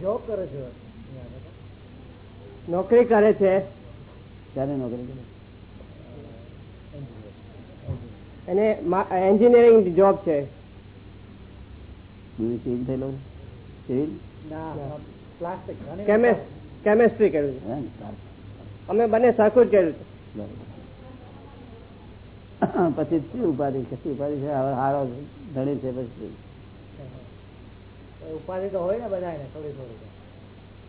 Job કરે છે. નોકરી કરે છે. ક્યારે નોકરી કરે? અને એન્જિનિયરિંગ જોબ છે. સિવિલ થયેલો સિવિલ કેમેસ્ટ્રી કર્યું છે. અમે બંને સરખું જ કર્યું છે. પછી શું ઉપાધિ કશી ઉપાધિ છે? હવે હારો ધણી છે પછી ઉપાધિ તો હોય ને બધાને થોડી થોડી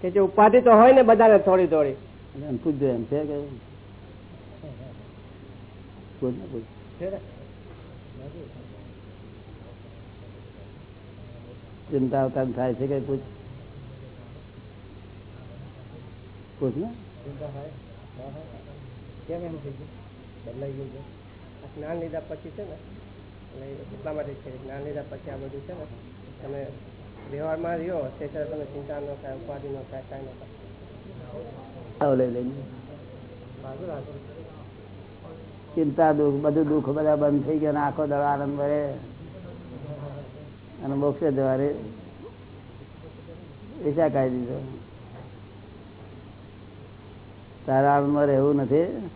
કે જે ઉપાધિ તો હોય ને બધાને થોડી થોડી. એમ પૂછજો એમ છે કે? પૂછ. ને? પૂછ ચિંતા અવતાર થાય છે કે પૂછ? પૂછ ને ચિંતા થાય? કેમ એમ થઈ ગયું? બદલાઈ ગયું છે. જ્ઞાન લીધા પછી છે ને એટલે એટલા માટે છે. જ્ઞાન લીધા પછી આ બધું છે ને તમે વ્યવહારમાં રહ્યો તે છતાં તમે ચિંતા ન થાય ઉપાધિ ન થાય કાંઈ ન થાય. ચિંતા દુઃખ બધું દુઃખ બધા બંધ થઈ ગયો આખો દળ આનંદ ભરે અને મોક્ષે દ્વારે વિચાર કાઢી દીધો. તારા આનંદમાં રહેવું નથી.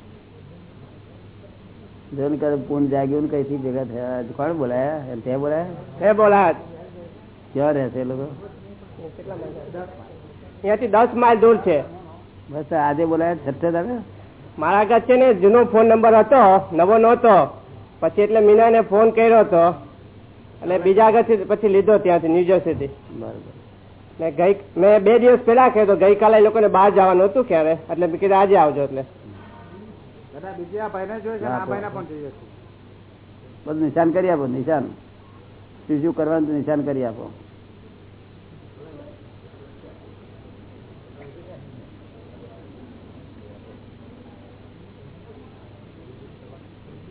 જો ને કરે પૂન જાગ્યું ને કઈથી ભેગા થયા? કોણ બોલાયા? એમ તે બોલાયા? એ બોલા ક્યાં રહે છે એ લોકો? ત્યાંથી દસ માઇલ દૂર છે. બસ આજે બોલાયા છઠ્ઠે તમે મારા આગળ છે ને જૂનો ફોન નંબર હતો નવો નહોતો. પછી એટલે મીનાને ફોન કર્યો હતો. એટલે બીજા આગળથી પછી લીધો ત્યાંથી ન્યુજર્સીથી બરાબર. ને ગઈ મેં બે દિવસ પહેલા કહ્યું તો ગઈકાલે એ લોકોને બહાર જવાનું હતું ક્યારે? એટલે મેં કીધું આજે આવજો એટલે. બધા બીજા ભાઈને જોઈએ છે ને આ ભાઈને પણ જોઈએ છે. બધું નિશાન કરી આપો નિશાન. શું શું કરવાનું નિશાન કરી આપો.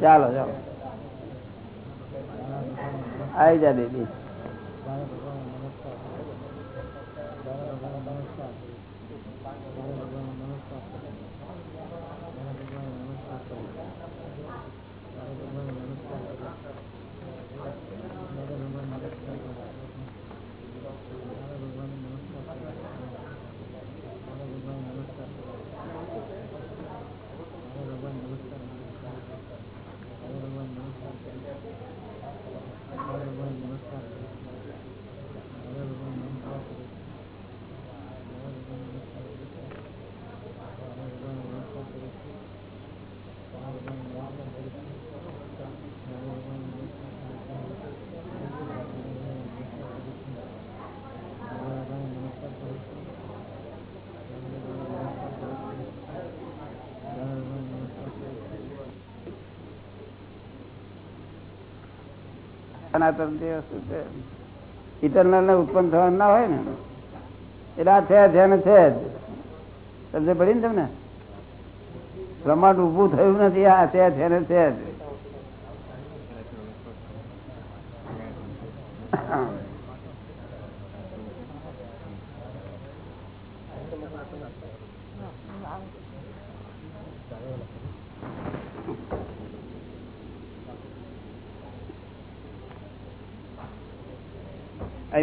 ચાલો ચાલો આવી જા દીદી નમસ્કાર સનાતન જે વસ્તુ છે? ઇટરનલ ને ઉત્પન્ન થવાનું ના હોય ને? એટલે આ છે ધ્યાન છે જ. સમજે પડી ને તમને? બ્રહ્માંડ ઉભું થયું નથી, આ છે ધ્યાન છે જ.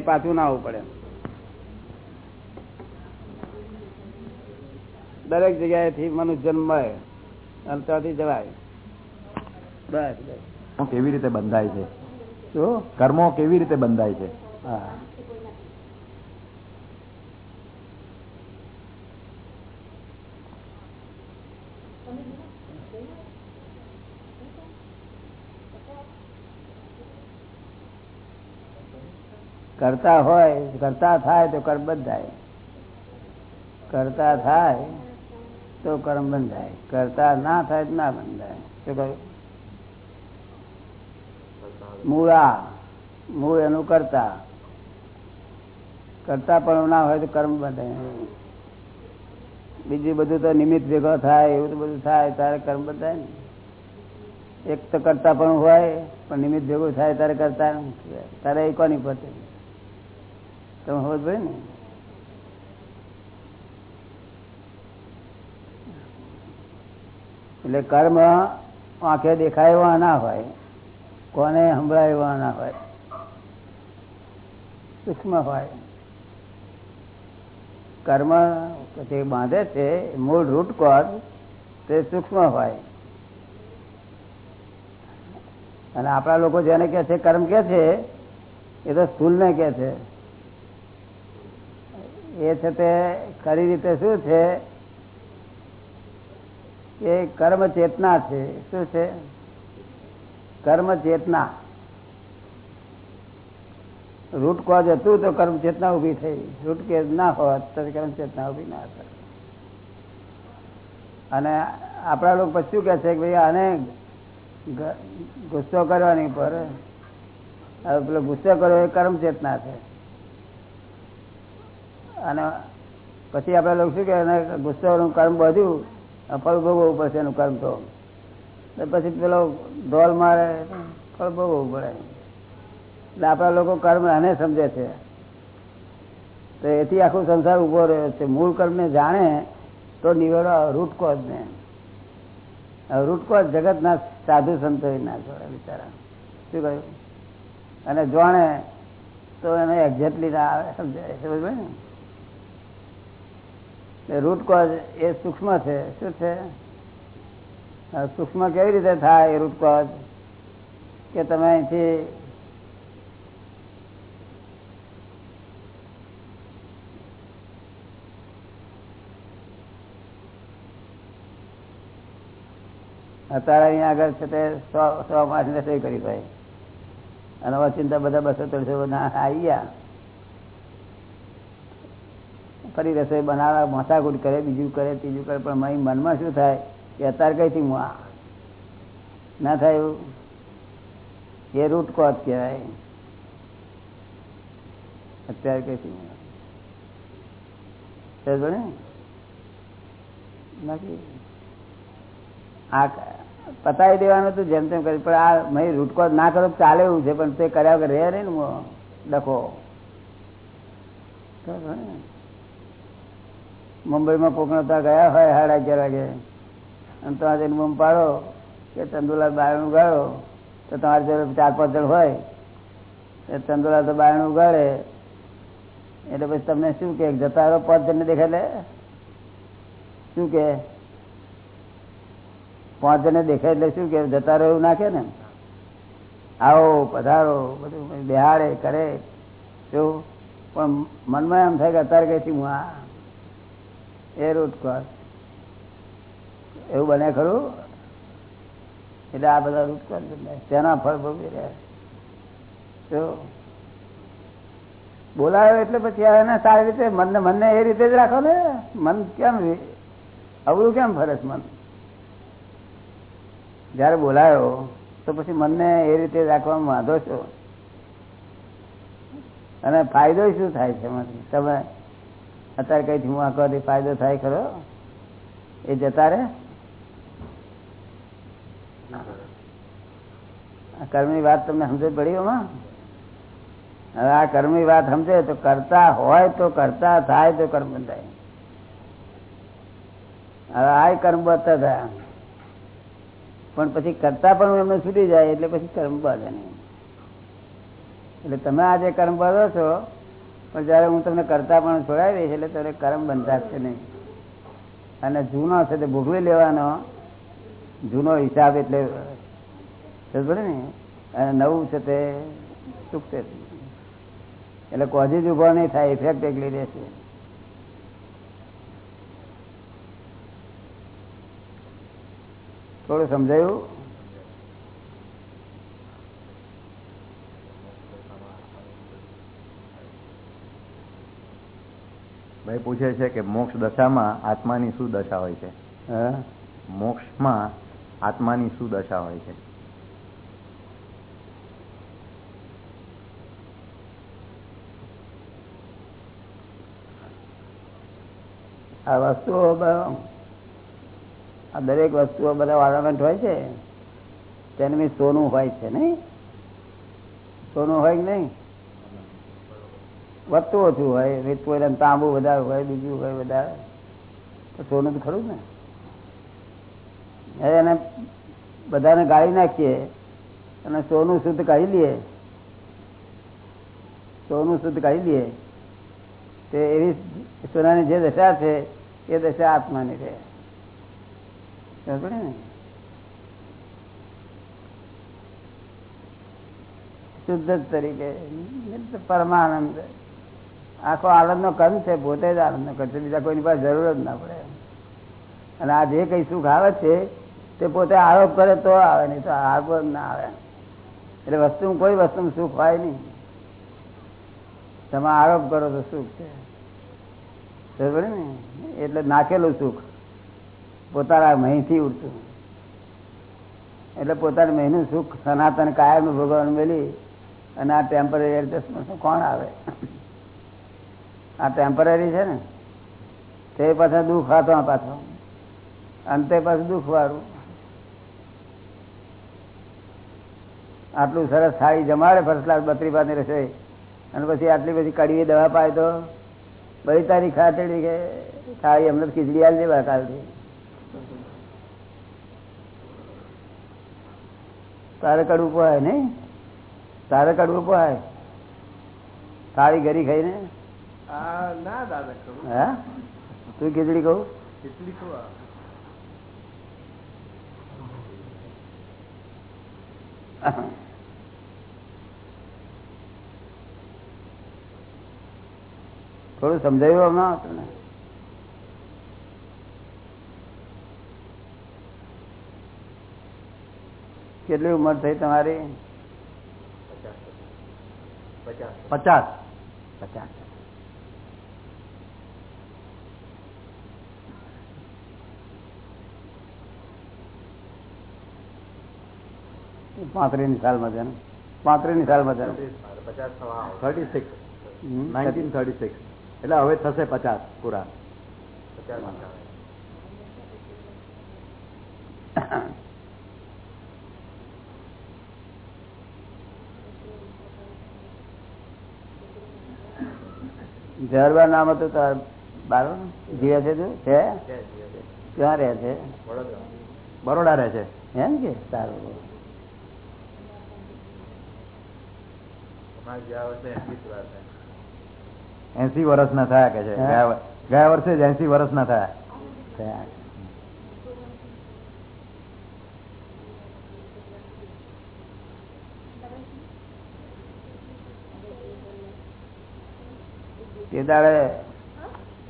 પાછું ના આવવું પડે. દરેક જગ્યાએથી મનુષ્ય જન્મ અને ત્યાંથી જવાય. બસ બસ. કેવી રીતે બંધાય છે? કર્મો કેવી રીતે બંધાય છે? હા. કરતા હોય, કરતા થાય તો કર્મ બંધાય. કરતા થાય તો કર્મ બંધાય. કરતા ના થાય તો ના બંધાય. શું કહ્યું? મૂળ. એનું કરતા. કરતા પણ ના હોય તો કર્મ બંધાય. બીજું બધું તો નિમિત્ત ભેગો થાય, એવું તો બધું થાય, તારે કર્મ બંધાય ને. એક તો કરતા પણ હોય, પણ નિમિત્ત ભેગું થાય, તારે કરતા તારે એ કોની છે? તમે હોત ભાઈ ને? એટલે કર્મ આંખે દેખાય એવા ના હોય, કોને સંભળાય એવા ના હોય, સૂક્ષ્મ હોય. કર્મ જે બાંધે છે, મૂળ રૂટ કોઝ તે સૂક્ષ્મ હોય. અને આપણા લોકો જેને કે છે, કર્મ કે છે, એ તો સ્થૂલને કે છે. એ છે તે ખરી રીતે શું છે? કે કર્મ ચેતના છે. શું છે? કર્મ ચેતના. રૂટ કોજ હતું તો કર્મ ચેતના ઊભી થઈ. રૂટ કે ના હોત તો કર્મ ચેતના ઊભી ના થાય અને આપણા લોકો પછી કે છે કે ભાઈ, આને ગુસ્સો કરવાની પર પેલો ગુસ્સો કર્યો એ કર્મ ચેતના છે. અને પછી આપણે લખશું કે એને ગુસ્સાનું કર્મ બધું ફળ ભોગવવું પડશે એનું કર્મ તો. પછી પેલો ઢોલ મારે, ફળ ભોગવવું પડે. એટલે આપણા લોકો કર્મ એને સમજે છે. તો એથી આખો સંસાર ઊભો રહ્યો છે. મૂળ કર્મને જાણે તો નિવેડો રૂટ કોઝ ને. રૂટ કોઝ જગતના સાધુ સંતો ના છોડે બિચારા. શું કહ્યું? અને જાણે તો એને એક્ઝેક્ટલી ના આવે, સમજાય. સમજ ને? રૂટ કોઝ એ સૂક્ષ્મ છે. શું છે? સૂક્ષ્મ કેવી રીતે થાય એ રૂટ કોઝ કે તમે અહીંથી અત્યારે અહીંયા આગળ છે તે સો સો માસ રસોઈ કરી ભાઈ. અને ચિંતા બધા બસો ત્રણસો આવી ગયા ફરી રસોઈ બનાવવા માથાકૂટ કરે, બીજું કરે, ત્રીજું કરે, પણ મારી મનમાં શું થાય કે અત્યારે કઈથી હું ના થાય એવું? એ રૂટ કોચ કહેવાય. અત્યારે કઈથી બાકી આ પતાવી દેવાનું તો જેમ તેમ કરી પણ આ મેં રૂટકો ના કરો ચાલે એવું છે, પણ તે કર્યા વગર રહે ને ડખો બરાબર ને? મુંબઈમાં કોકનો ત્યાં ગયા હોય સાડા અગિયાર વાગે. અને તમારે જઈને બૂમ પાડો કે ચંદુલાલ બારણું ગાળો તો તમારે જોડે ચાર પાંચ જણ હોય. એ ચંદુલાલ તો બારણું ગાળે એટલે પછી તમને શું કે? જતા રહો, પાંચ જણને એટલે? શું કે? પાંચ જણને દેખાય એટલે શું કે? જતા રહો એવું નાખે ને? આવો, પધારો, બધું, બિહાડે, કરે. શું? પણ મનમાં એમ થાય કે અત્યારે કઈથી હું આ એ રૂટ એવું બને ખરું? એટલે આ બધા રૂટ તેના ફળ ભોગવી રહ્યા તો બોલાયો એટલે પછી એને સારી રીતે મનને મનને એ રીતે જ રાખો ને. મન કેમ રે- અવળું કેમ ફરસ મન? જયારે બોલાયો, તો પછી મનને એ રીતે રાખવામાં વાંધો છો અને ફાયદો શું થાય છે એમાંથી તમે અત્યારે કઈથી હું આંકવાથી ફાયદો થાય ખરો? એ જતા રે આ કર્મની વાત તમને સમજ પડી એમાં? હવે આ કર્મની વાત સમજે તો કરતા હોય તો કરતા થાય તો કર્મ બંધાય. હવે આ કર્મ બતા થયા પણ પછી કરતા પણ એમને છૂટી જાય એટલે પછી કર્મ બાંધે નહીં. એટલે તમે આજે કર્મ બાંધો છો પણ જયારે હું તમને કરતા પણ છોડાવી દઈશ એટલે તમને કર્મ બંધાશે નહીં. અને જૂનો છે તે ભોગવી લેવાનો. જૂનો હિસાબ એટલે ને? અને નવું છે તે ચૂકશે. એટલે કોઝી જ ઊભો નહીં થાય ઇફેક્ટ એકલી રહેશે. થોડું સમજાયું? ભાઈ પૂછે છે કે મોક્ષ દશામાં આત્માની શું દશા હોય છે? મોક્ષમાં આત્માની શું દશા હોય છે? આ વસ્તુઓ આ દરેક વસ્તુઓ બધા ઓર્નામેન્ટ હોય છે? તેની સોનું હોય છે નહીં? સોનું હોય કે નહીં? વધતું ઓછું હોય વેચવું હોય તાંબુ વધારે હોય, બીજું હોય વધારે, તો સોનું તો ખરું ને. એને બધાને ગાળી નાખીએ, અને સોનું શુદ્ધ કાઢી લઈએ, સોનું શુદ્ધ કાઢી લઈએ, તે એવી સોનાની જે દશા છે, એ દશા આત્માની છે. ને? શુદ્ધ તરીકે પરમાનંદ. આખો આનંદ નો કર્મ છે, પોતે જ આનંદ નો કર્મ છે, બીજા કોઈની પાસે જરૂર જ ના પડે. અને આ જે કઈ સુખ આવે છે, તે પોતે આરોપ કરે તો આવે, નહીં તો આરોપ ના આવે. એટલે વસ્તુ કોઈ વસ્તુ સુખ હોય નહીં. તમે આરોપ કરો તો સુખ છે. બરોબર ને? એટલે નાખેલું સુખ પોતાના મહીથી ઉડતું. એટલે પોતાનું મહીનું સુખ સનાતન કાયમ ભગવાન મેલી અને આ ટેમ્પરરી એડજસ્ટમેન્ટ કોણ આવે? આ ટેમ્પરરી છે ને? તે પાછા દુઃખ હતો પાછો. અંતે પાછું દુઃખ વાળું. આટલું સરસ થાળી જમાડે ફર્સ્ટ ક્લાસ બત્રી પાની રસોઈ. અને પછી આટલી બધી કડવી દવા પાય તો બધી તારી ખાતરી કે થાળી અમને ખીચડી આવી દેવા કાલથી. તારે કડવું પોહાય નહીં? તારે કડવું પોહાય? થાળી ઘરી ખાઈને? ના દાદા તું ખીચડી કહું ખીચડી કહું? થોડું સમજાયું હમણાં તમને કેટલી ઉંમર થઈ તમારી? પચાસ. પચાસ. પચાસ. પાંત્રીસની સાલમાં છે પાંત્રીસની સાલમાં છે thirty six nineteen thirty six એટલે હવે થશે પચાસ પૂરા. જહરબા નામ હતું તાર બારો? જીવે છે તું? છે? ક્યાં રહે છે? બરોડા રહે છે? એમ કે? સારું. એસી વર્ષ ના થયા કે છે? ગયા વર્ષે જ એસી વર્ષ ના થયા. તે દાડે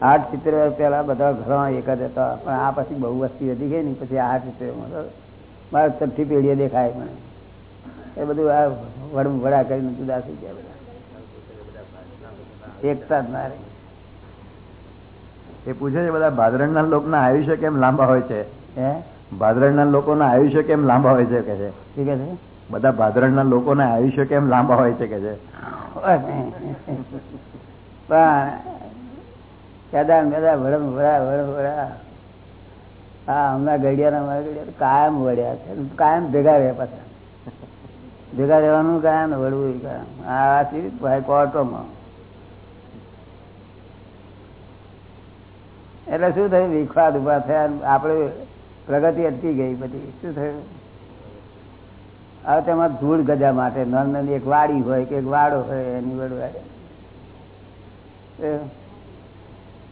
આઠ સિત્તેર પેલા બધા ઘરમાં એક જ હતા. પણ આ પછી બહુ વસ્તી વધી ગઈ ને પછી આઠ ચિત્ર મારે છઠ્ઠી પેઢીએ દેખાય મને. એ બધું આ વડ વડા કરીને જુદા થઈ ગયા બધા. એકતા જ ના રહી. એ પૂછે છે બધા ભાદરણના લોકોના આયુષ્ય કેમ લાંબા હોય છે? હે? ભાદરણના લોકોના આયુષ્ય કેમ લાંબા હોય છે કે છે? ઠીક છે? બધા ભાદરણના લોકોના આયુષ્ય કેમ લાંબા હોય છે કે છે? પણ કદા કદા વડમ વડા વડમ વડા હા હમણાં ઘડિયાળા મારા ગડિયા કાયમ વળ્યા છે. કાયમ ભેગા રહ્યા પાછા. ભેગા રહેવાનું કયા ને વળવું કયા આ ભાઈ કોર્ટોમાં. એટલે શું થયું? વિખવાદ ઊભા થયા, આપણે પ્રગતિ અટકી ગઈ બધી. શું થયું? હવે તેમાં ધૂળ ગજા માટે નાની એક વાડી હોય કે એક વાડો હોય, એની વડવાડે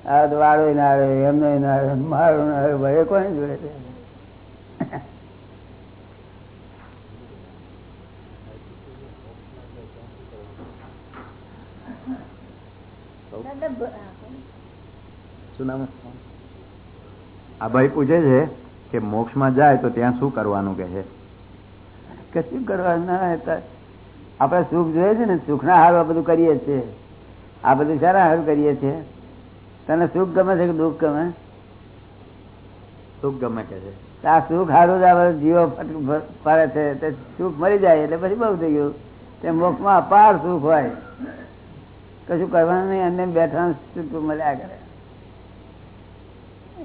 આ વાડો ના આવે એમનો ના આવે મારો ના આવે ભાઈ કોની જોડે છે? શું? નામ? આ ભાઈ પૂછે છે કે મોક્ષમાં જાય તો ત્યાં શું કરવાનું કે છે? કશું કરવાનું? ના આપણે સુખ જોઈએ છે ને સુખના હારું આ બધું કરીએ છીએ. આ બધું સારા હારું કરીએ છીએ. તને સુખ ગમે છે કે દુઃખ ગમે? સુખ ગમે કે છે. આ સુખ હારું જ આપણે જીવો ફરે છે. તે સુખ મરી જાય એટલે પછી બહુ થઈ ગયું. તે મોક્ષમાં અપાર સુખ હોય. કશું કરવાનું નહીં અને બેઠા મળ્યા કરે?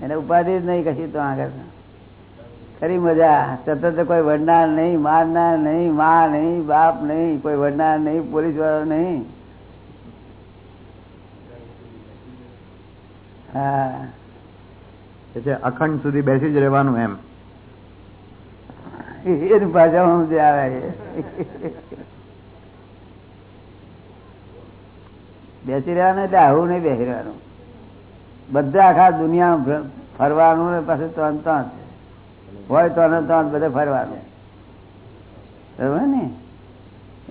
એને ઉપાધિ જ નહીં કશું તો આગળ. ખરી મજા. સતત કોઈ વડનાર નહીં મારનાર નહીં મા નહીં બાપ નહીં કોઈ વડનાર નહીં પોલીસ વાળો નહીં. હા. એ અખંડ સુધી બેસી જ રહેવાનું એમ. એની ભાષામાં જે આવે છે. બેસી રહેવાનું એટલે આવું નહીં બેસી રહેવાનું. બધા આખા દુનિયા ફરવાનું ને પાછું ત્રણ ત્રણ હોય ત્રણ ત્રણ બધે ફરવાનું. બરાબર ને?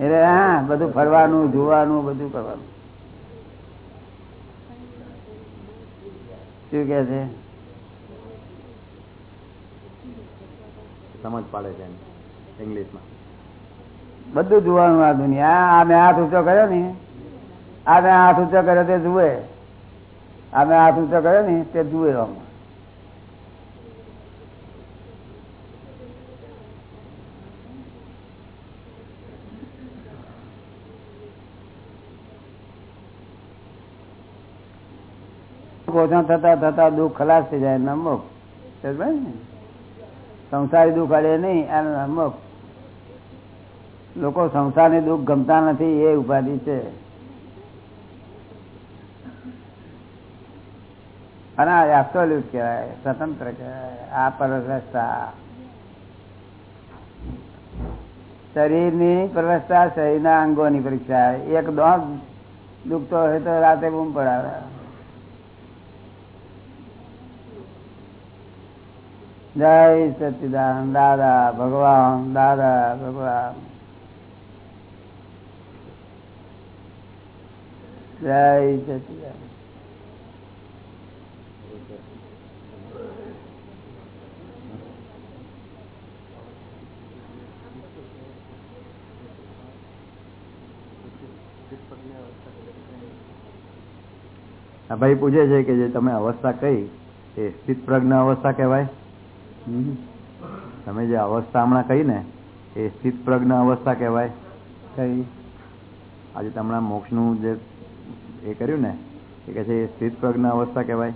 એટલે હા બધું ફરવાનું જોવાનું બધું કરવાનું. શું કે છે? સમજ પડે છે ઇંગ્લિશમાં બધું જોવાનું આ દુનિયા. આ મેં હાથ ઊંચો કર્યો ને. આ મેં હાથ ઊંચો કર્યો તે જુએ. આ મેં હાથ ઊંચો કર્યો ને તે જુએ આમ થતા થતા દુઃખ ખલાસ થઈ જાય એમના મુખ સંસારી દુઃખ અડે નહીં એના મોક્ષ લોકો સંસારની દુઃખ ગમતા નથી, એ ઉપાધિ છે. અને આ એબ્સોલ્યુટ કહેવાય સ્વતંત્ર કહેવાય આ પરવસ્થા શરીરની પરવસ્થા શરીરના અંગોની પરીક્ષા એક દોઢ દુખતો હોય તો રાતે બૂમ પડાવે જય સચિદાન દાદા ભગવાન દાદા ભગવાન જય સચિદાન ભાઈ પૂછે છે કે જે તમે અવસ્થા કઈ એ સ્થિત પ્રજ્ઞ અવસ્થા કહેવાય. તમે જે અવસ્થા હમણાં કહી ને એ સ્થિત પ્રજ્ઞ અવસ્થા કહેવાય. કઈ? આજે તમને મોક્ષનું જે એ કર્યું ને એ કહે છે એ સ્થિત પ્રજ્ઞ અવસ્થા કહેવાય.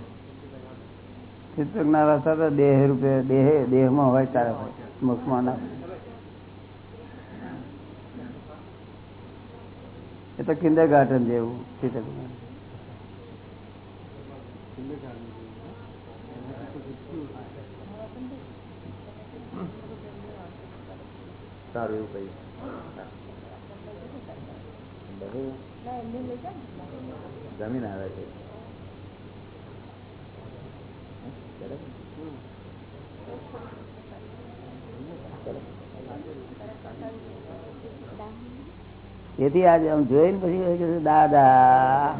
સ્થિત પ્રજ્ઞ અવસ્થા તો દેહ રૂપે દેહ દેહમાં હોય ત્યારે હોય મોક્ષમાં ના એ તો કિન્ડર ગાર્ડન જેવું ચિત્રજ્ઞ સારું એવું કહ્યું જમીન આવે છે. તેથી આજે આમ જોઈને પછી દાદા.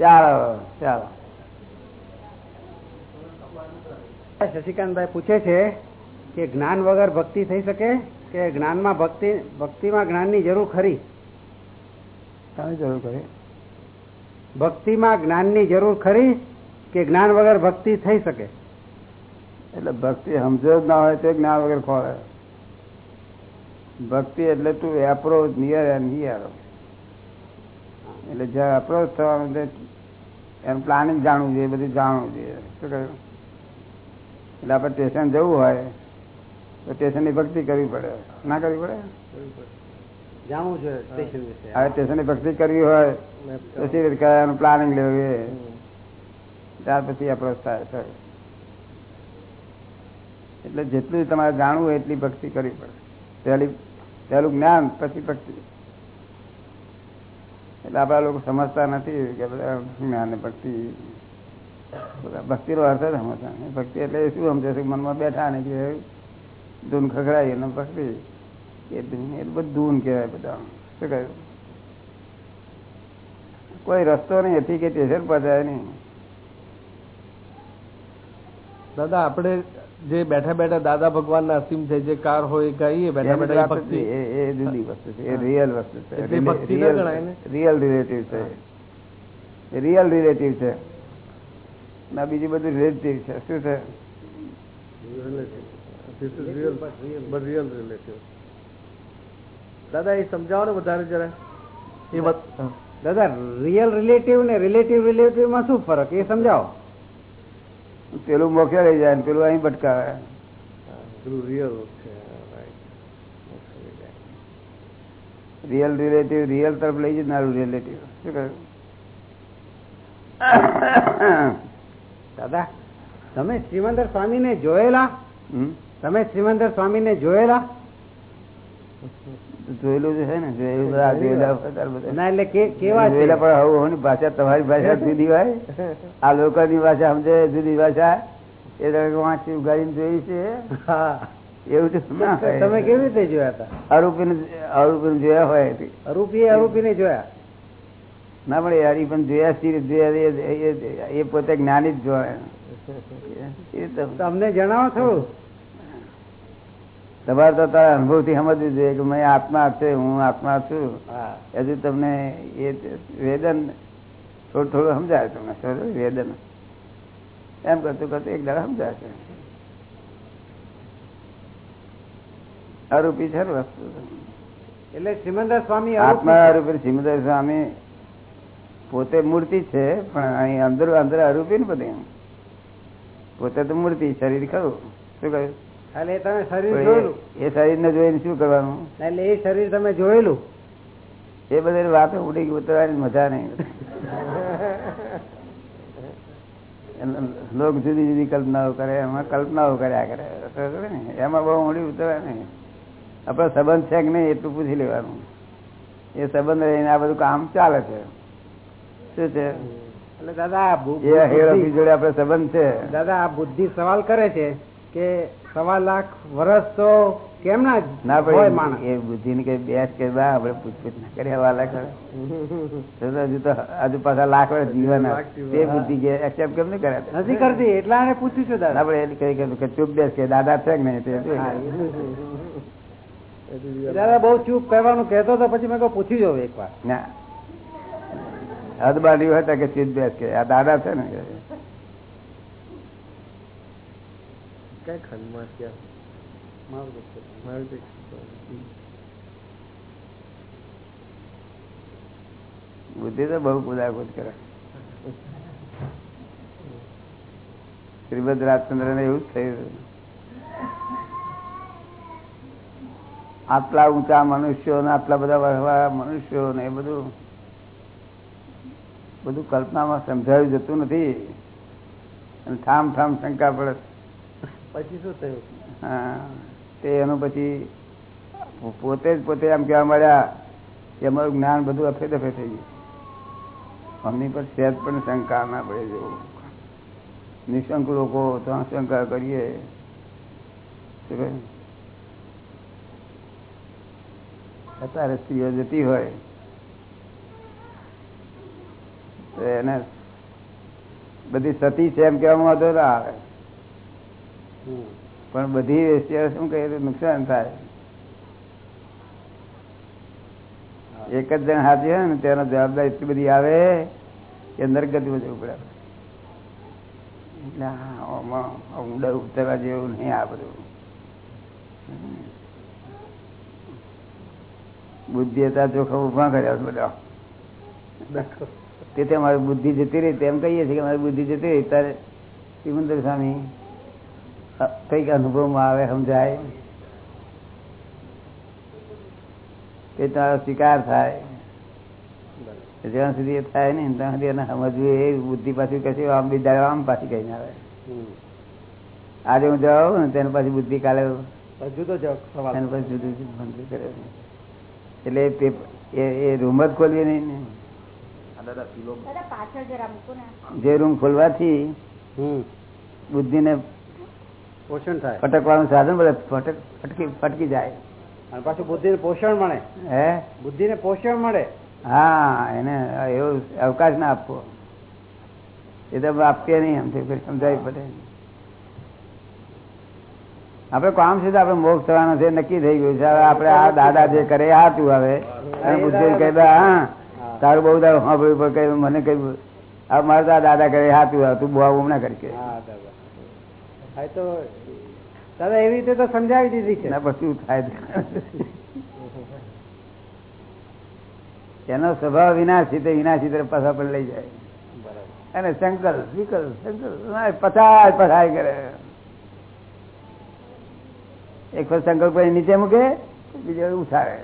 ચાલો ચાલો. શશિકાંતભાઈ પૂછે છે કે જ્ઞાન વગર ભક્તિ થઈ શકે? કે જ્ઞાનમાં ભક્તિ ભક્તિમાં જ્ઞાનની જરૂર ખરી? જરૂર કરે ભક્તિમાં જ્ઞાનની જરૂર ખરી કે જ્ઞાન વગર ભક્તિ થઈ શકે? એટલે ભક્તિ સમજો જ ના હોય તો જ્ઞાન વગર ખોળે ભક્તિ એટલે તું એપ્રોચ નિયર એન્ડ હિયર એટલે જ્યાં અપ્રોચ થવાનું એનું પ્લાનિંગ જાણવું જોઈએ બધું જાણવું જોઈએ. શું કહ્યું? એટલે આપણે સ્ટેશન જવું હોય તો સ્ટેશનની ભક્તિ કરવી પડે. ના કરવી પડે? જાણવું છે હવે સ્ટેશનની ભક્તિ કરવી હોય તો સી રીતે એનું પ્લાનિંગ લેવું. ત્યાર પછી એપ્રોચ થાય એટલે જેટલું તમારે જાણવું હોય એટલી ભક્તિ કરવી પડે. પહેલી પહેલું જ્ઞાન પછી ભક્તિ. એટલે આપણા લોકો સમજતા નથી કે જ્ઞાન ભક્તિ ભક્તિનો અર્થ જ સમજતા. ભક્તિ એટલે શું સમજે છે? મનમાં બેઠા ને કે ધૂન ખખડાઈ અને ભક્તિ. એ ધૂન, એ બધું ધૂન કહેવાય બધા શું કહ્યું? કોઈ રસ્તો નહીં, એથી કે સ્ટેશન પહોંચાય નહીં. દાદા, આપણે જે બેઠા બેઠા દાદા ભગવાન ના અસીમ છે જે કાર હોય કહીએ બેઠા બેઠા ભક્તિ. એ એ જુદી વસ્તુ છે એ રિયલ વસ્તુ છે? રિયલ રિલેટિવ છે. રિયલ રિલેટિવ છે. ના બીજું બધું રિલેટિવ છે. શું છે? દાદા એ સમજાવો ને વધારે જરા. એ વાત દાદા રિયલ રિલેટિવ ને રિલેટિવ રિલેટિવમાં શું ફરક? એ સમજાવો. પેલું મોખે રહી જાય પેલું અહીં ભટકાવે. રિયલ રિલેટિવ રિયલ તરફ લઈ જનારું રિલેટિવ શું કહ્યું? દાદા તમે શ્રીમંદર સ્વામી ને જોયેલા? હમ? તમે શ્રીમંદર સ્વામી ને જોયેલા? જોયેલું છે ને જોયેલું બધા જોયેલા બધા બધા. ના એટલે કે- કેવા જોયેલા પણ હવે ભાષા તમારી ભાષા જુદી હોય. આ લોકોની ભાષા સમજે જુદી ભાષા. એ વાંચી ઉગાડીને જોઈ છે. એવું ના તમે કેવી રીતે જોયા હતા? આરોપીને આરોપીને જોયા હોય અરૂપી અરૂપી ને જોયા? ના પણ યાર પણ જોયા સ્થિર જોયા એ- પોતે જ્ઞાની જ જોયા એ તો તો અમને જણાવો થોડું. તમારે તો તારા અનુભવથી સમજવું જોઈએ કે મેં આત્મા છે હું આત્મા છું. હજુ તમને એ વેદન થોડું થોડું સમજાય તમને વેદન. એમ કરતું કરતું એક દાડા સમજાય છે. આરોપી છે વસ્તુ. એટલે શ્રીમંદર સ્વામી આત્મા આરોપી સિમંદર સ્વામી પોતે મૂર્તિ છે પણ અહીં અંદર અંદર આરોપી ને બધે પોતે તો મૂર્તિ શરીર ખરું. શું કહ્યું. એટલે તમે શરીર જોયેલું. એ- શરીર ને જોઈને શું કરવાનું? એટલે એ શરીર તમે જોયેલું. એ બધી વાતો ઉડી ઉતરવાની મજા નહીં. લોક જુદી જુદી કલ્પનાઓ કરે એમાં કલ્પનાઓ કર્યા કરે. ને? એમાં બહુ ઊંડી ઉતરવા નહીં. આપડે સંબંધ છે કે નહીં એટલું પૂછી લેવાનું. એ સંબંધ રહીને આ બધું કામ ચાલે છે. શું છે? એટલે દાદા આપડે સંબંધ છે. દાદા આ બુદ્ધિ સવાલ કરે છે કે સવા લાખ વર્ષ તો કેમ ના ના પડે એ બુદ્ધિ ને કઈ બેસ કે બા આપડે પૂછપુછ ના કરીએ વાલા કરે તો તો હજુ તો હજુ પાછા લાખ વર્ષ જીવવાના તે બુદ્ધિ કે એક્સેપ્ટ કેમ નહીં કરે? નથી કરતી એટલા એને પૂછ્યું છું દાદા. આપડે એને કહી કે ચૂપ બેસ કે દાદા છે કે નહીં દાદા બહુ ચૂપ કરવાનું કહેતો તો પછી મેં કહું પૂછી એક વાર ના. હદ બાંધી હતા કે ચૂપ બેસ કે આ દાદા છે ને કે. કઈ ખંડમાં ત્યાં મારું તો બુદ્ધિ તો બહુ કુદાકુદ કરે. શ્રીમદ રાજચંદ્ર ને એવું જ થયું. આટલા ઊંચા મનુષ્યો ને આટલા બધા વહેવા મનુષ્યો ને એ બધું બધું કલ્પનામાં સમજાવી જતું નથી. અને ઠામ ઠામ શંકા પડે. પછી શું થયું? હા, તે એનું પછી પોતે જ પોતે એમ કહેવા મળ્યા કે અમારું જ્ઞાન બધું અફે દફે થઈ ગયું. અમની પર સહેજ પણ શંકા ના પડે જેવું. નિશંક લોકો તો શંકા કરીએ? અત્યારે સ્ત્રીઓ જતી હોય, તો એને બધી સતી છે એમ કહેવામાં વાંધો આવે. પણ બધી વેશ્યા શું કહે નુકસાન થાય. એક જ જણ હાથી હોય ને તેનો જવાબદારી એટલી બધી આવે કે નરગતિમાં જવું પડે એટલે ઊંડા ઉતરવા જેવું નહીં આ બધું. બુદ્ધિ હતા જોખમ ઊભા કર્યા બધા. તેથી અમારી બુદ્ધિ જતી રહી. તેમ કહીએ છીએ કે અમારી બુદ્ધિ જતી રહી. ત્યારે સિમંદર સ્વામી કંઈક અનુભવમાં આવે સમજાય. કે તારો શિકાર થાય. જ્યાં સુધી એ થાય ને ત્યાં સુધી એને સમજવું એ બુદ્ધિ પાછી કશું આમ બિદાડે આમ પાછી કહીને આવે. આજે હું જવાબ ને તેને પાછી બુદ્ધિ કાલે જુદો જવાબ સવાલ એને પછી જુદું જુદું કરે. એટલે એ એ એ રૂમ જ ખોલવી નહીં ને. દાદા પાછળ જરા મૂકો ને. જે રૂમ ખોલવાથી બુદ્ધિ બુદ્ધિને પોષણ થાય. ફટકવાનું સાધન બધે ફટકી ફટકી જાય. અને પાછું બુદ્ધિને પોષણ મળે. હે? બુદ્ધિને પોષણ મળે. હા એને એવો અવકાશ ના આપવો. એ તો આપીએ નહીં એમ સમજાવી પડે આપડે કામ છે તો આપડે મોક્ષ થવાનો છે નક્કી થઈ ગયું છે. હવે આપડે આ દાદા જે કરે આ તું હવે બુદ્ધિ કહેતા હા તારું બહુ તારું સાંભળ્યું પણ કઈ મને કહ્યું આ મારે દાદા કરે હા તું તું બહુ હમણાં કરી કે. તો દાદા એવી રીતે તો સમજાવી દીધી છે. પછી થાય? એનો સ્વભાવ વિનાશી તો વિનાશી તરફ પાછા પણ લઈ જાય. અને શંકર વિકલ શંકર પછાય પછાય કરે. એક વખત કોઈ નીચે મૂકે બીજો ઉઠાવે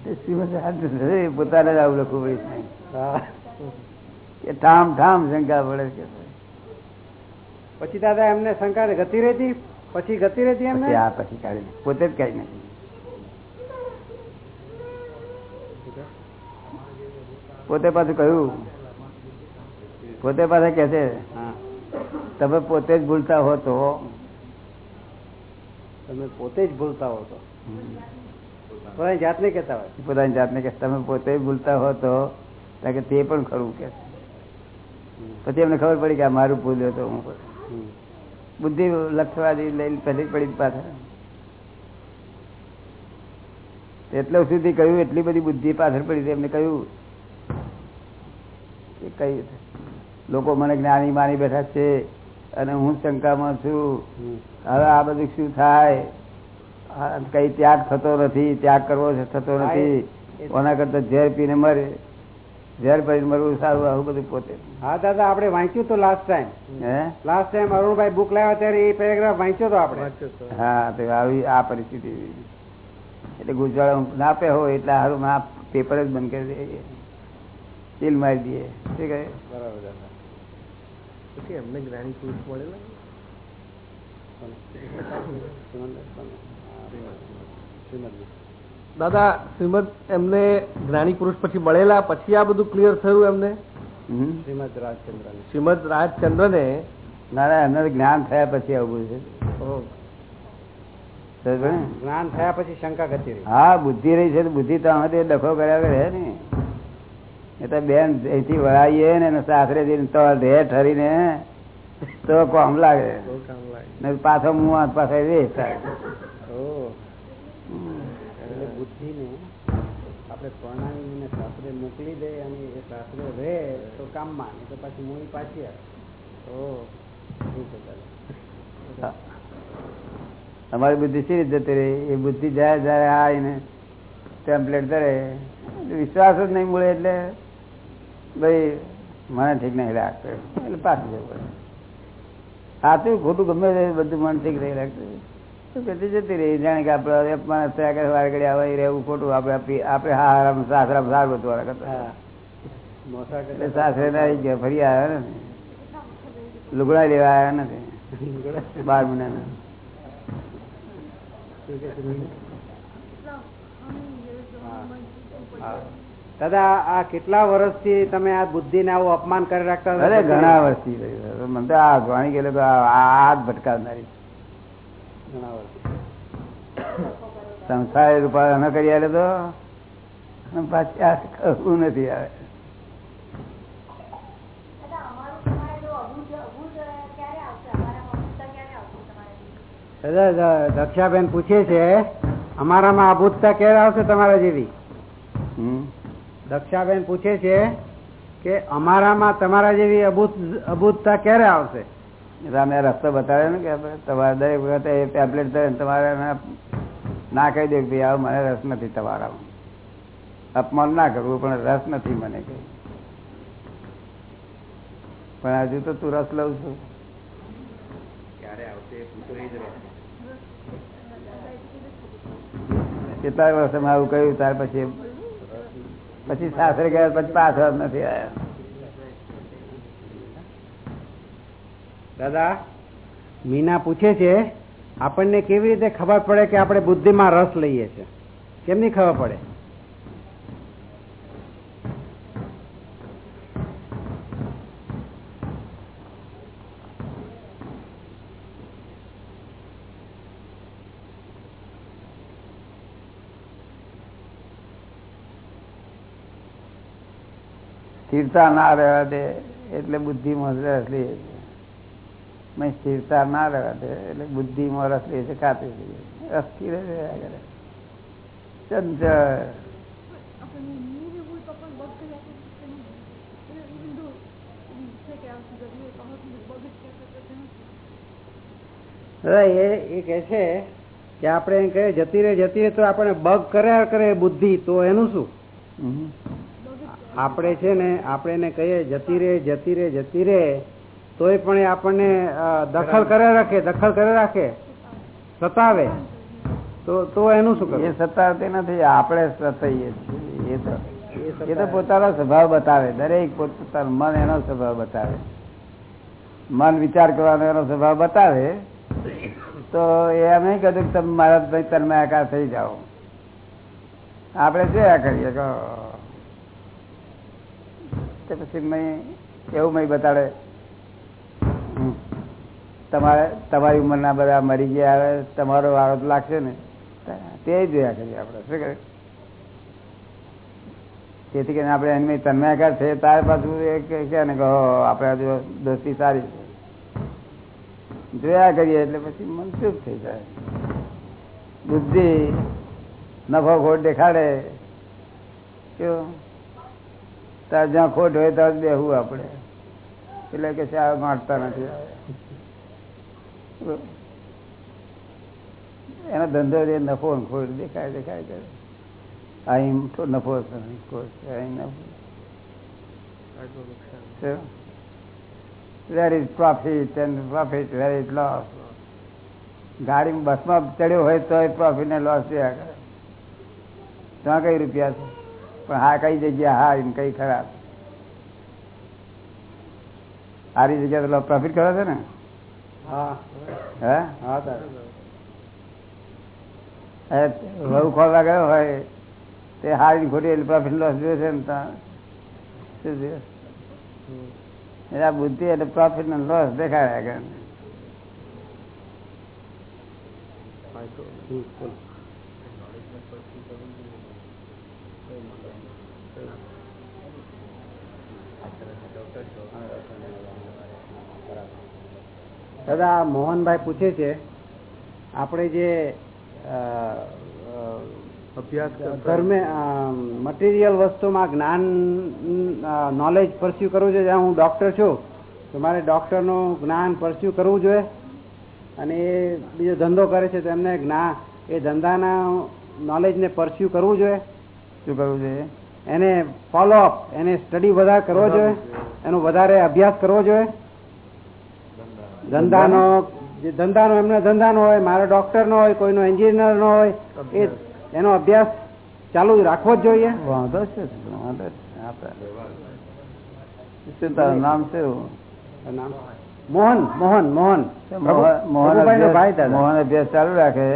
તે શ્રીમદ રાજચંદ્ર એ પોતાને જ આવું લખવું પડે કે ઠામ ઠામ શંકા પડે છે. પછી દાદા એમને શંકા ગતિ રહેતી? પછી ગતિ રહેતી એમને? હા પછી કાઢી પોતે જ કાઢી નથી પોતે પાછું કહ્યું. પોતે પાછા કે છે હા. તમે પોતે જ ભૂલતા હો તો. તમે પોતે જ ભૂલતા હો તો. પોતાની જાતને કહેતા હોય. પોતાની જાતને કે તમે પોતે ભૂલતા હો તો કે તે પણ ખરું કે. પછી એમને ખબર પડી કે આ મારું ભૂલ્યો તો હું બુદ્ધિ લક્ષવાદી લઈને પહેલી પડી પાછા એટલે સુધી કહ્યું એટલી બધી બુદ્ધિ પાછળ પડી એમને કહ્યું કે કઈ લોકો મને જ્ઞાની માની બેઠા છે અને હું શંકામાં છું. હવે આ બધું શું થાય? કઈ ત્યાગ થતો નથી ત્યાગ કરવો થતો નથી. કોના કરતા ઝેર પીને મરે. ઝેર પીને મરવું સારું આવું બધું પોતે. હા દાદા આપણે વાંચ્યું તો લાસ્ટ ટાઈમ હે? લાસ્ટ ટાઈમ અરુણભાઈ બુક લાવ્યા ત્યારે એ પેરેગ્રાફ વાંચ્યો તો આપણે. હા તો આવી આ પરિસ્થિતિ એટલે ગુજરાત ના પે હોય એટલે હારું આ પેપર જ બંધ કરી દઈએ સીલ મારી દઈએ શું કહે? બરાબર દાદા. એમને જ્ઞાની પુરુષ મળેલા દાદા શ્રીમદ એમને જ્ઞાની પુરુષ પછી મળેલા પછી આ બધું ક્લિયર થયું એમને? શ્રીમદ રાજચંદ્ર શ્રીમદ રાજચંદ્ર ને ના એમને જ્ઞાન થયા પછી આવું છે? જ્ઞાન થયા પછી શંકા ગતિ રહી. હા બુદ્ધિ રહી છે બુદ્ધિ તો અમે ડખો કર્યા કરે ને. એ તો બેન અહીંથી વળાવીએ ને સાસરે જઈને તો રે ઠરીને તો કોમ લાગે. કામ લાગે. પાછો મું હાથ પાછો રે થાય. બુદ્ધિને આપણે પ્રણાલીને શાસ્ત્રે મોકલી દે અને એ શાસ્ત્રે રહે તો કામમાં, નહીં તો પાછી મૂળી પાછી. અમારી બુદ્ધિ સી રીતે જતી રહી એ બુદ્ધિ જાય જાય આવીને ટેમ્પલેટ કરે વિશ્વાસ જ નહીં મળે એટલે ભાઈ, મને ઠીક નહીં લાગતું. એટલે પાછું જવું પડે. સાચું ખોટું ગમે તે બધું મને ઠીક નહીં લાગતું. તો બધી જતી રહી જાણે કે આપણે અપમાન કરે વાર ઘડી આવે રહેવું ખોટું આપણે આપી- આપણે હા આરામ સાસરા સારું હતું વાળા કરતા. એટલે સાસરે ના આવી ગયા ફરી આવ્યા ને લુગડા લેવા આવ્યા નથી બાર મહિનાના. દાદા આ કેટલા વર્ષથી તમે આ બુદ્ધિ ને આવું અપમાન કરી રાખતા ઘણા વર્ષથી. મને તો આ ભણી ગયેલો આ આગ ભટકાવનારી. સંસારે રૂપિયા ન કરી આવે તો પાછી આ કરવું નથી આવે. દક્ષાબેન પૂછે છે, અમારામાં અભૂતતા ક્યારે આવશે તમારા જેવી. દક્ષાબેન પૂછે છે કે અમારામાં તમારા જેવી અભૂત, અભૂતતા ક્યારે આવશે? એટલે રસ્તો બતાવ્યો ને કે તમારે દરેક વખતે એ ટેબ્લેટ ધરે તમારે ના- કહી દે કે ભાઈ આવો મને રસ નથી તમારા અપમાન ના કરવું પણ રસ નથી મને કઈ પણ હજુ તો તું રસ લઉં છું. કેટલા વર્ષે આવું કહ્યું ત્યાર પછી પછી સાસરે ગયા પછી પાછળ નથી આવ્યા દાદા, મીના પૂછે છે, આપણને કેવી રીતે ખબર પડે કે આપણે બુદ્ધિમાં રસ લઈએ છીએ કેમની ખબર પડે? સ્થિરતા ના રહેવા દે, એટલે બુદ્ધિમાં રસ લે છે. મેં સ્થિરતા ના રહેવા દે એટલે બુદ્ધિમાં રસ લે છે કાપી દે. અસ્થિર રહ્યા કરે. ચંચળ એ એ કહે છે કે આપણે એમ કહે જતી રહે જતી રહે તો આપણે બગ કર્યા કરે બુદ્ધિ તો એનું શું? આપણે છે ને આપણે એને કહીએ જતી રહે જતી રહે જતી રહે. તોય પણ એ આપણને દખલ કરે રાખે દખલ કરે રાખે. સતાવે. તો તો એનું શું એ સતાવતી નથી આપણે સતાઈએ છીએ. એ તો એ તો પોતાનો સ્વભાવ બતાવે. દરેક પોતાનું મન એનો સ્વભાવ બતાવે. મન વિચાર કરવાનો એનો સ્વભાવ બતાવે. તો એ એમ નહીં કહેતું કે તમે મારા ભાઈ તન્મયાકાર થઈ જાઓ. આપણે જોયા કરીએ? કે પછી મેં એવું મેં બતાડે. તમારે તમારી ઉંમરના બધા મરી ગયા હવે તમારો વાળો લાગશે ને. તે જોયા કરીએ આપણે. શું કરે તેથી કરીને આપણે એની તન્મયાકાર છે તારે પાછું એ કે ને કે હો, આપણે દોસ્તી સારી છે. જોયા કરીએ એટલે પછી મનસુખ થઈ જાય. બુદ્ધિ નફો ખોટ દેખાડે. કેવું? તાર જ્યાં ખોટ હોય ત્યાં બેહવું આપણે. એટલે કે મારતા નથી. એનો ધંધો જે નફો ખોટ દેખાય દેખાય કરે. અહીં નફો ખોટ પ્રોફિટ નફો. છે. Where is profit and profit, where is ગાડી બસમાં ચડ્યો હોય તો પ્રોફિટ ને લોસ થયા કરે. ત્યાં કઈ રૂપિયા છે? પણ હા કઈ જગ્યા હા એમ કઈ ખરાબ. સારી જગ્યા તો પ્રોફિટ કરો છે ને? વહુ ખોલવા ગયો હોય, તે હારી ખોટી પ્રોફિટ લોસ જોયો છે ને શું આ બુદ્ધિ એટલે પ્રોફિટ ને લોસ દેખાડ્યા કરે દાદા મોહનભાઈ પૂછે છે આપણે જે અભ્યાસ ધર્મે મટીરિયલ વસ્તુમાં જ્ઞાન નોલેજ પરસ્યુ કરવું જોઈએ. જ્યાં હું ડૉક્ટર છું તો મારે ડૉક્ટરનું જ્ઞાન પરસ્યુ કરવું જોઈએ. અને એ બીજો ધંધો કરે છે તો એમને જ્ઞાન એ ધંધાના નોલેજને પરસ્યુ કરવું જોઈએ. શું કરવું જોઈએ? એને ફોલોઅપ એને સ્ટડી વધારે કરવો જોઈએ. એનો વધારે અભ્યાસ કરવો જોઈએ. ધંધાનો જે ધંધાનો એમનો ધંધાનો હોય મારો ડોક્ટરનો હોય કોઈનો એન્જિનિયરનો હોય એ એનો અભ્યાસ ચાલુ રાખવો જ જોઈએ. વાંધો છે વાંધો છે તારું નામ શું નામ? મોહન મોહન મોહન. મોહન મોહન ભાઈ અભ્યાસ મોહન અભ્યાસ ચાલુ રાખે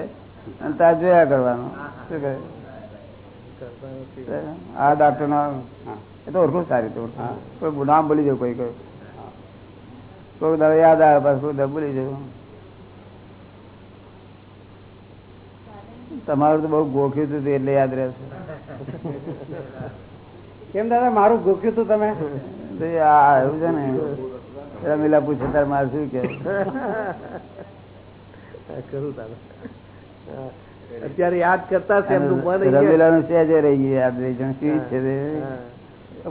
અને તાર જોયા કરવાનું. શું કહે આ ડાક્ટર નો એ તો ઓળખું સારી રીતે ઓળખું. કોઈ નામ બોલી જવું કોઈ કોઈ. કોઈ દાડો યાદ આવે પાછું કોઈ દાડો ભૂલી જવું તમારું તો બહુ ગોખ્યું હતું એટલે યાદ રહેશે. કેમ દાદા મારું ગોખ્યું હતું તમે? એવું છે ને રમીલા પૂછે તાર મારે શું કે? દાદા અત્યારે યાદ કરતા છે એમનું મન રમીલા નું સહેજે રહી ગયું યાદ રહી જણ છે?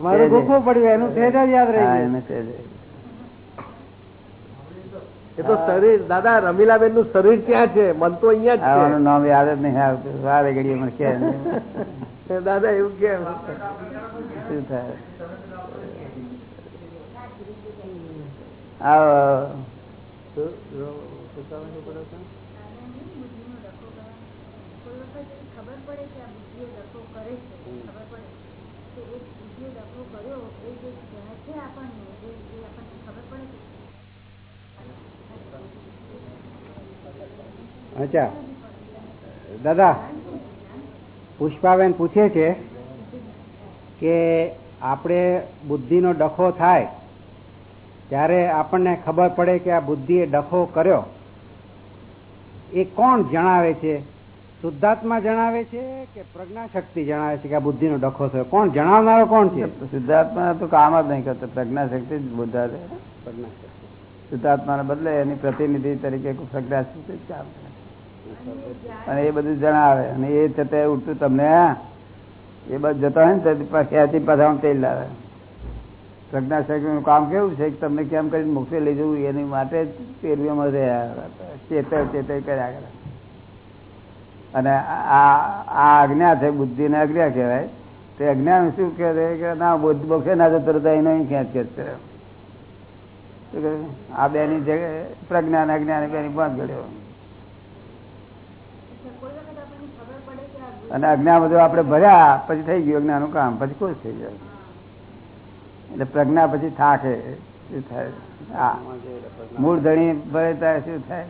મારું ગોખવું પડ્યું એનું સહેજ જ યાદ રહી ગયું. સહેજે. એ તો શરીર દાદા રમીલાબેનનું શરીર ક્યાં છે? મન તો અહીંયા જ નામ યાદ જ નહીં આવતું. વારે ઘડીએ મને કે દાદા એવું કેમ શું થાય? ખબર પડે અચ્છા. દાદા પુષ્પાબેન પૂછે છે કે આપણે બુદ્ધિનો ડખો થાય ત્યારે આપણને ખબર પડે કે આ બુદ્ધિએ ડખો કર્યો. એ કોણ જણાવે છે? શુદ્ધાત્મા જણાવે છે કે પ્રજ્ઞા શક્તિ જણાવે છે કે આ બુદ્ધિનો ડખો થયો? કોણ જણાવનારો કોણ છે? શુદ્ધાત્મા તો કામ જ નહીં કરતો. પ્રજ્ઞા શક્તિ જ બુદ્ધા છે. શુદ્ધાત્માને બદલે એની પ્રતિનિધિ તરીકે અને એ બધું જણાવે. અને એ છતાં ઉઠતું તમને, એ બધું જતા હોય ને ત્યાંથી પાછા તેલ લાવે. પ્રજ્ઞાશક્તિનું કામ કેવું છે કે તમને કેમ કરીને મોક્ષે લઈ જવું? એની માટે પેરવીમાં રહ્યા. ચેતર ચેતર કર્યા કરે. અને આ આ આજ્ઞા છે, બુદ્ધિને આજ્ઞા કહેવાય. તે અજ્ઞાન શું કહે છે કે ના, બુદ્ધ મોક્ષે ના જતો રહેતા એનો અહીં ખેંચ કરે? આ બેની જગ્યાએ પ્રજ્ઞાન અજ્ઞાન બંધ ખબર પડે કે આ અને અજ્ઞા બધું આપણે ભર્યા, પછી થઈ ગયું અજ્ઞાનું કામ, પછી ખુશ થઈ જાય. એટલે પ્રજ્ઞા પછી થાકે, શું થાય? મૂળ ધણી ભરે ત્યારે શું થાય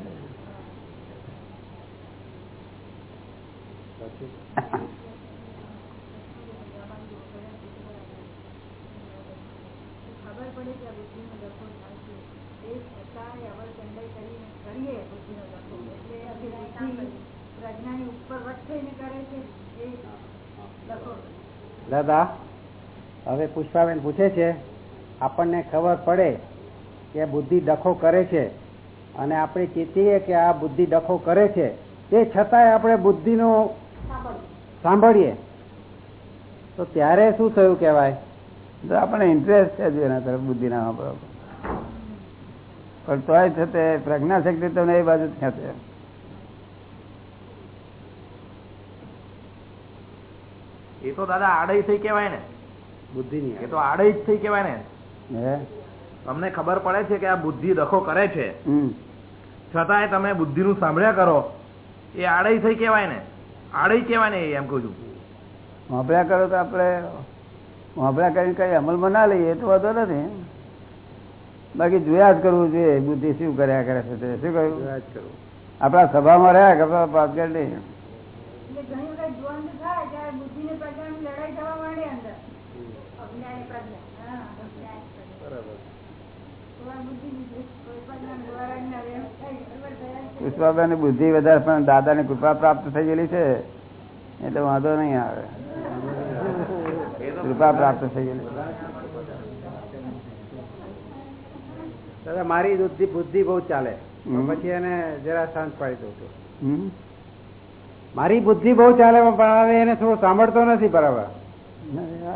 ખબર પડે કે આ બુદ્ધિનો ડખો થાય છે એ છતાંય અવલચંડાઈ કરીને કરીએ બુદ્ધિનો ડખો એટલે આ બુદ્ધિ પ્રજ્ઞાની ઉપર વટ થઈને કરે છે એ ડખો દાદા હવે પુષ્પાબેન પૂછે છે આપણને ખબર પડે કે બુદ્ધિ ડખો કરે છે અને આપણે ચેતીએ કે આ બુદ્ધિ ડખો કરે છે. તે છતાંય આપણે બુદ્ધિનો સાંભળીએ. તો ત્યારે શું થયું કહેવાય? તો આપણને ઇન્ટરેસ્ટ છે એના તરફ બુદ્ધિના બરોબર. પણ તોય છે તે પ્રજ્ઞા શક્તિ તો એ બાજુ ખેંચે એ તો દાદા આડઈ થઈ કેવાય ને. બુદ્ધિની એ તો આડઈ જ થઈ કેવાય ને. હે? તમને ખબર પડે છે કે આ બુદ્ધિ રખો કરે છે. હમ. છતાંય તમે બુદ્ધિ નું સાંભળ્યા કરો. એ આડઈ થઈ કેવાય ને. આડઈ કેવાય ને એમ કહું છું. વાપર્યા કરો તો આપણે વાપર્યા કરીને કઈ અમલમાં ના લઈએ એ તો વાંધો નથી. બાકી જોયા જ કરવું જોઈએ બુદ્ધિ શું કર્યા કરે છે શું કહ્યું? આપણા સભામાં રહ્યા ખબર પાછળ નહીં એટલે ઘણી વખત જોવાનું થાય ત્યારે બુદ્ધિ ને પ્રજ્ઞાની લડાઈ થવા માંડે અંદર અજ્ઞાન પ્રજ્ઞા હા અજ્ઞાન પ્રજ્ઞા. કોઈ બુદ્ધિની દૃષ્ટિ, કોઈ પ્રજ્ઞા દ્વારા અજ્ઞાન એમ થાય બરાબર થયા છે. ની બુદ્ધિ વધારે પણ દાદાની કૃપા પ્રાપ્ત થઈ ગયેલી છે. એટલે વાંધો નહીં આવે. કૃપા પ્રાપ્ત થઈ ગયેલી દાદા મારી બુદ્ધિ બુદ્ધિ બહુ ચાલે. પછી એને જરા શાંત પાડી દઉં છું? મારી બુદ્ધિ બહુ ચાલે પણ હવે એને થોડું સાંભળતો નથી બરાબર.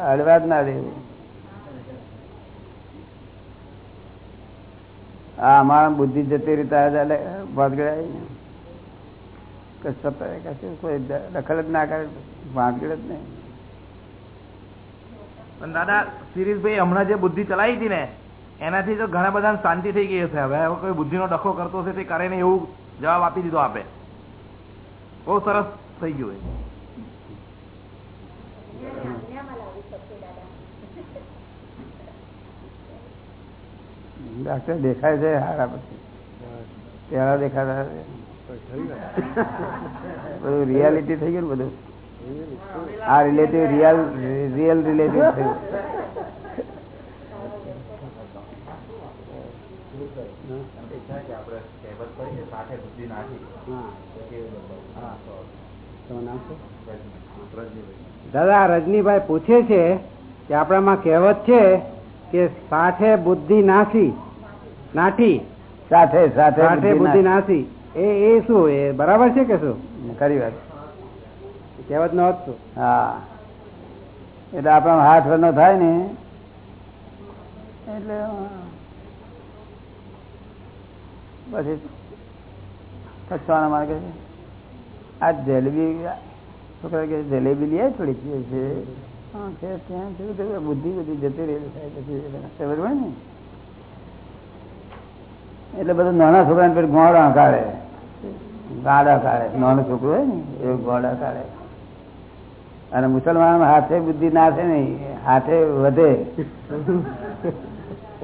હળવા જ ના દેવું હા અમારા બુદ્ધિ જતી રીતે ભાગડાય ને કશું કશું કોઈ દખલ જ ના કરે ભાગડ જ નહીં. પણ દાદા સિરીઝભાઈ હમણાં જે બુદ્ધિ ચલાવી હતી ને એનાથી તો ઘણા બધા શાંતિ થઈ ગઈ હશે. હવે હવે કોઈ બુદ્ધિનો ડખો કરતો હશે તે કરે ને એવું જવાબ આપી દીધો આપે. બહુ સરસ થઈ ગયું એ ડાક્ટર દેખાય છે હારા પછી. પેલા દેખાતા બધું રિયાલિટી થઈ ગયું બધું? આ રિલેટિવ રિયલ રિયલ રિલેટિવ થયું? દાદા, રજનીભાઈ પૂછે છે કે આપણામાં કહેવત છે કે સાઠે બુદ્ધિ નાસી નાઠી. સાથે સાથે સાઠે બુદ્ધિ નાસી. એ એ શું? એ બરાબર છે કે શું? ખરી વાત. કહેવત નો હતું હા. એટલે આપણો હાથ વનો થાય ને એટલે પછી કચવાના માર્ગે આ જલેબી છોકરા કે જલેબી લઈએ થોડીક છે. હા છે ત્યાં થયું થયું બુદ્ધિ બધી જતી રહી સાહેબ પછી ખબર પડે ને એટલે બધું નાના છોકરાને પેલું ગોળા કાઢે. ગાડા કાઢે. નાનું છોકરું હોય ને એવું ગોળા કાઢે. અને મુસલમાન હાથે બુદ્ધિ ના છે નહીં હાથે વધે.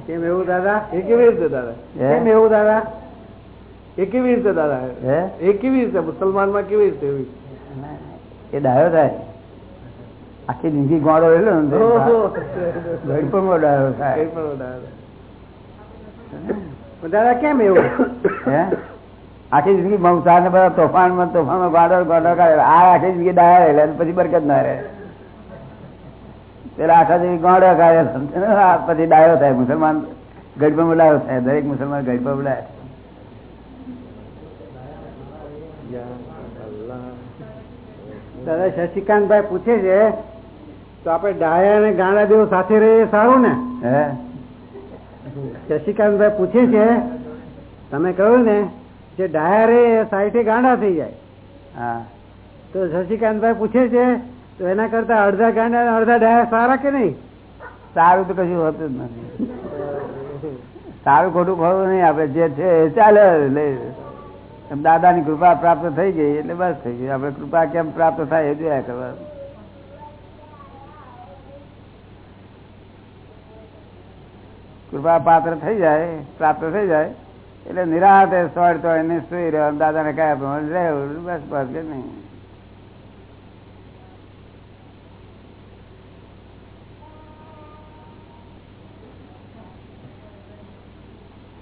કેમ એવું દાદા? એ કેવી રીતે દાદા? હે? કેમ એવું દાદા? એ કેવી રીતે દાદા? હે? એ કેવી રીતે? મુસલમાનમાં કેવી રીતે એવી? એ ડાયો થાય. આખી જિંદગી ગોળો રહેલો ને ડાયો થાય. દાદા કેમ એવું? હે? આખી જિંદગી મમતા ને બધા તોફાનમાં તોફાનમાં ગાડો ગાડો કાઢે આ આખી જિંદગી ડાયા રહેલા પછી બરકત ના રહે. પેલા આખા જિંદગી ગાડો કાઢે પછી ડાયો થાય. મુસલમાન ગઢપણ બોલાયો થાય. દરેક મુસલમાન ગઢપણ બોલાય. દાદા શશિકાંતભાઈ પૂછે છે તો આપણે ડાયા અને ગાંડા દેવ સાથે રહીએ સારું ને? હે? શશિકાંતભાઈ પૂછે છે તમે કહ્યું ને જે ડાયરે સાઈઠે ગાંડા થઈ જાય. હા. તો શશિકાંતભાઈ પૂછે છે તો એના કરતા અડધા ગાંડા અડધા ડાયા સારા કે નહીં? સારું તો કશું હોતું જ નથી. સારું ખોટું ખોટું નહીં આપણે જે છે એ ચાલે દાદાની કૃપા પ્રાપ્ત થઈ ગઈ એટલે બસ થઈ ગઈ આપણે કૃપા કેમ પ્રાપ્ત થાય એ જોયા કરવા કૃપા પાત્ર થઈ જાય, પ્રાપ્ત થઈ જાય, એટલે નિરાતે સોળ તો એને સુઈ રહ્યો દાદાને કયા પ્રમાણે રહેવું બસ કે નહીં.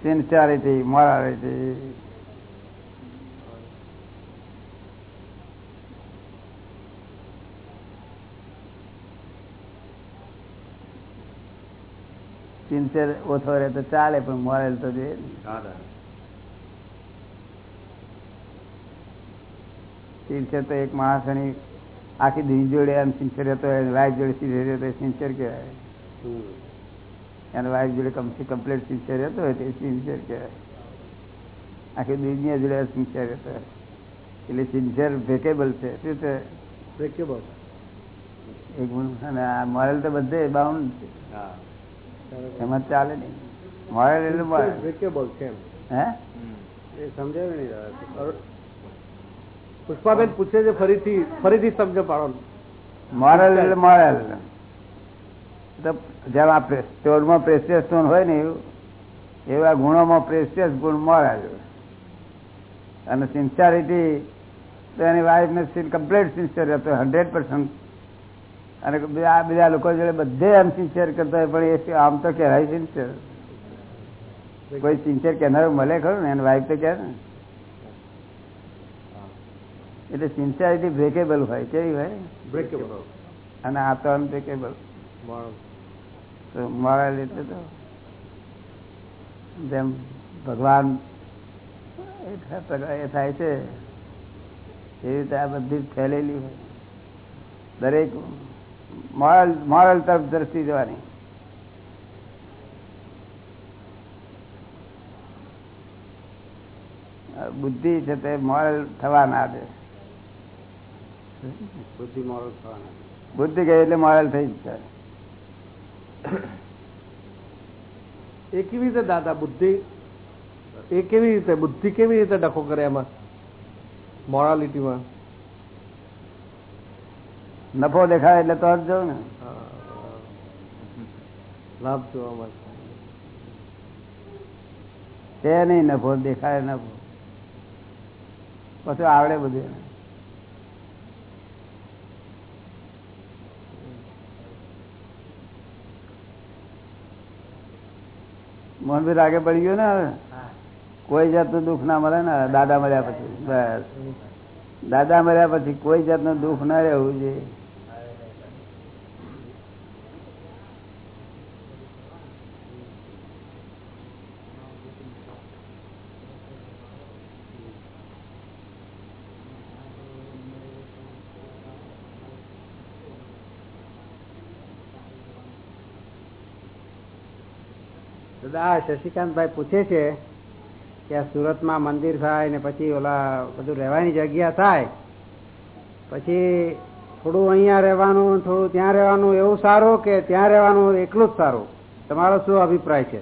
સિન્સિયરિટી મોરાલિટી સિન્સિયર ઓછો રહે તો ચાલે પણ મોરલ તો જોઈએ સિન્સિયર તો એક માણસની આખી દિન જોડે એમ સિન્સિયર હતો વાઇફ જોડે સિન્સિયર હતો સિન્સિયર કહેવાય. અને વાઇફ જોડે કમથી કમ્પ્લીટ સિન્સિયર હતો હોય તે સિન્સિયર કહેવાય. આખી દુનિયા જોડે સિન્સિયર હતો એટલે સિન્સિયર બ્રેકેબલ છે. શું છે? બ્રેકેબલ એક અને મોરલ તો બધે બાઉન્ડ છે. એમાં ચાલે નહીં. મળે એટલે મોરલ છે હે? એ સમજાવી નહીં પુષ્પાબેન પૂછે છે ફરીથી ફરીથી સમજ પાડો મોરલ એટલે મોરલ તો જેમ આ સ્ટોનમાં પ્રેસિયસ સ્ટોન હોય ને એવું એવા ગુણોમાં પ્રેસિયસ ગુણ મોરલ અને સિન્સિયરિટી તો એની વાઈફને કમ્પ્લીટ સિન્સિયર હતો હંડ્રેડ પર્સન્ટ અને બીજા બધા લોકો જોડે બધે આમ સિન્સિયર કરતા હોય પણ એ આમ તો કહેવાય સિન્સિયર કોઈ સિન્સિયર કહેનાર મળે ખરું ને? એની વાઈફ તો કહે ને. એટલે સિન્સિયરિટી બ્રેકેબલ હોય કેવી હોય? બ્રેકેબલ અને આ તો અનબ્રેકેબલ તો મોરલ એટલે તો જેમ ભગવાન એ થાય એ થાય છે એવી રીતે આ બધી ફેલેલી હોય. દરેક મોરલ મોરલ તરફ દ્રષ્ટિ જવાની બુદ્ધિ છે તે મોરલ થવા ના દે. બુદ્ધિ મોરલ થવાના બુદ્ધિ ગઈ એટલે મોરલ થઈ જ જાય. એ કેવી રીતે દાદા બુદ્ધિ? એ કેવી રીતે બુદ્ધિ કેવી રીતે ડખો કરે એમાં? મોરાલિટીમાં નફો દેખાય એટલે તો જ જવું ને. લાભ જોવા મળે છે નહીં નફો દેખાય નફો. પછી આવડે બધું. મન મોહનભાઈ રાગે પડી ગયો ને કોઈ જાતનું દુઃખ ના મળે ને દાદા મળ્યા પછી. બસ. દાદા મળ્યા પછી કોઈ જાતનું દુઃખ ના રહેવું જોઈએ. દાદા શશિકાંતભાઈ પૂછે છે કે આ સુરતમાં મંદિર થાય ને પછી ઓલા બધું રહેવાની જગ્યા થાય, પછી થોડું અહીંયા રહેવાનું, થોડું ત્યાં રહેવાનું એવું સારું કે ત્યાં રહેવાનું એકલું જ સારું? તમારો શું અભિપ્રાય છે?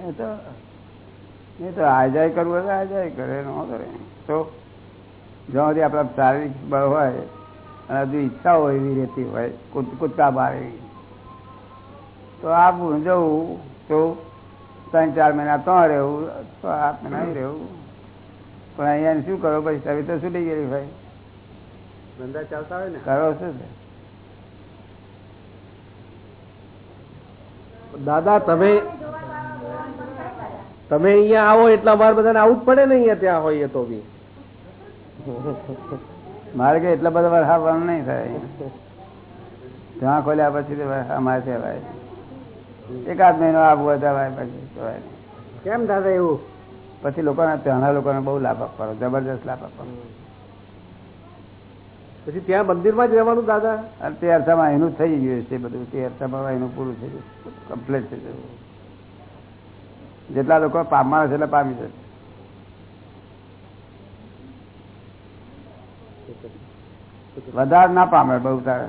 એ તો એ તો આજાય કરવું હોય તો આજાય કરે, ન કરે. તો જ્યાં સુધી આપણા શારીરિક બળ હોય અને હજુ ઈચ્છા હોય એવી રહેતી હોય કૂદ- કૂદકા બાર એવી. તો આપવું જવું તો ત્રણ ચાર મહિના તો રહેવું તો આઠ મહિના રહેવું. પણ અહીંયા શું કરો પછી તમે તો છૂટી ગયેલી ભાઈ. ધંધા ચાલતા હોય ને? કરો શું દાદા તમે તમે અહીંયા આવો એટલા બાર બધાને આવું જ પડે ને અહીંયા ત્યાં હોઈએ તો બી. મારે કે એટલા બધા વરસાદ પણ નહીં થાય. ત્યાં ખોલ્યા પછી અમારે છે ભાઈ એકાદ મહિનો હોય ભાઈ પછી કેમ દાદા એવું? પછી લોકોને ત્યાંના લોકોને બહુ લાભ આપવાનો જબરજસ્ત લાભ આપવાનો. પછી ત્યાં મંદિરમાં જ રહેવાનું દાદા? અને તે અર્થમાં એનું થઈ ગયું છે બધું. તે અર્થમાં એનું પૂરું થઈ ગયું. કમ્પ્લીટ થઈ ગયું. જેટલા લોકો પામવાના છે એટલે પામી જશે. વધારે ના પામે બહુ તારે.